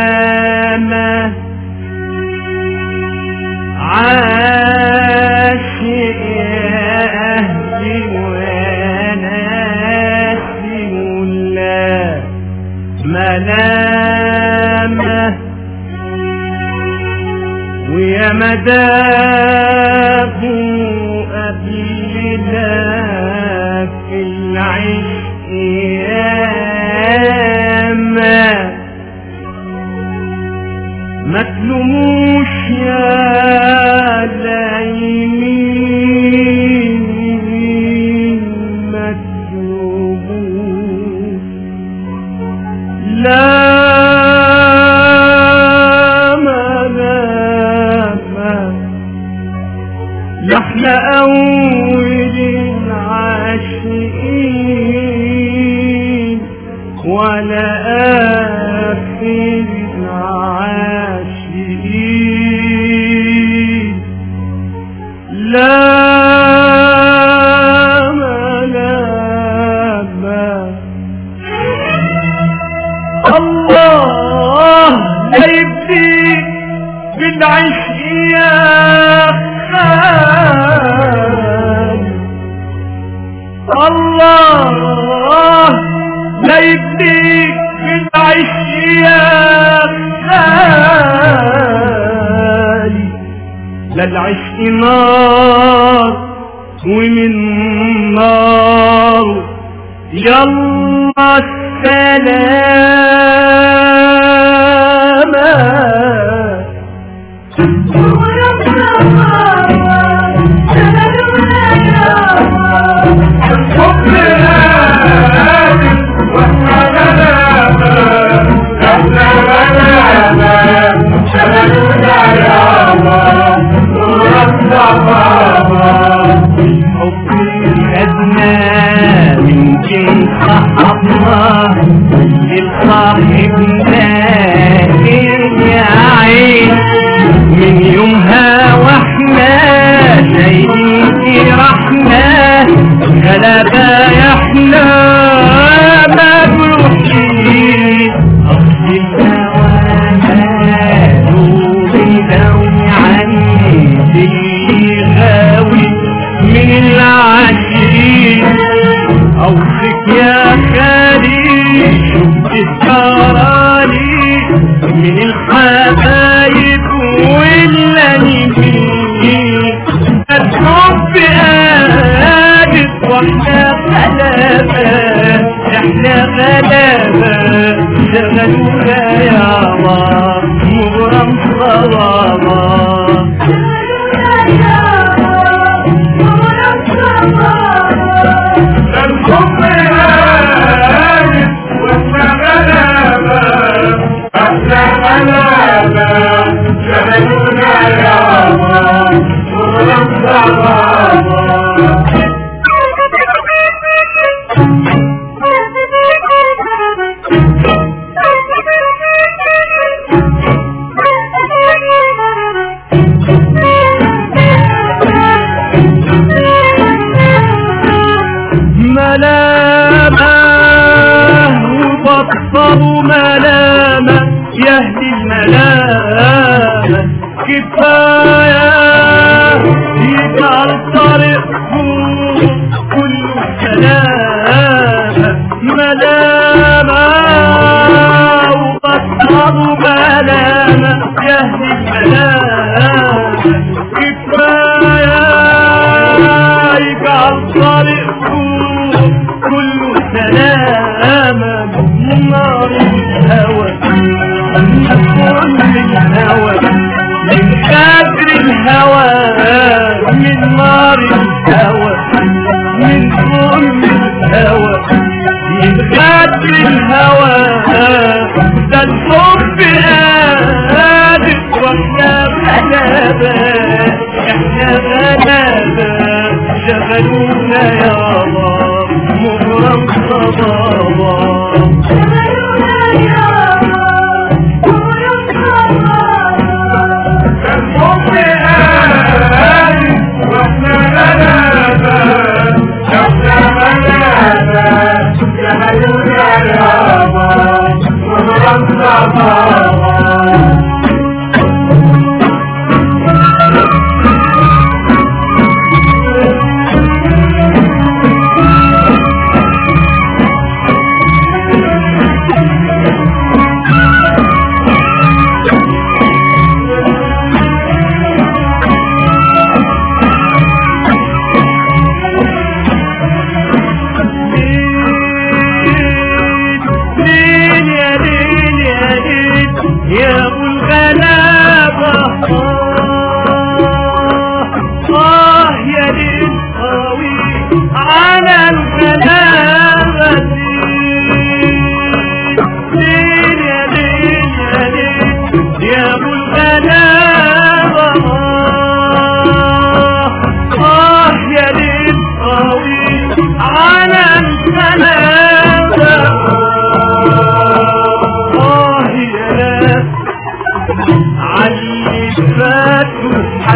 ملامة عاشق يا أهلي ويا ناسي ولا ملامة ويا مداه قبلنا في العشق ياما ما لا ملامة نحن أول العاشقين ولا آخر العاشقين لا الله يبديك بالعشق يا خال الله لا يبديك بالعشق يا خالي. لا نار ومن نار. يلا السلامة that إحنا غلابة شغلونا يا الله مغرم صوابا الحب وبطلوا ملامة يهدي الملامة. كفاية يجعل طريقهم كل سلامة. ملامة وبطلوا ملامة يهدي الملامة. كفاية يجعل طريقهم مدفون من هوى الهوى من نار الهوى. من ظلم الهوى. Rama يا أبو الغلابة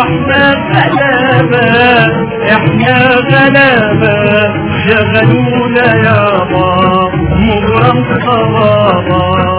إحنا غلابة إحنا غلابة شغلونا يابا مغرم خرابا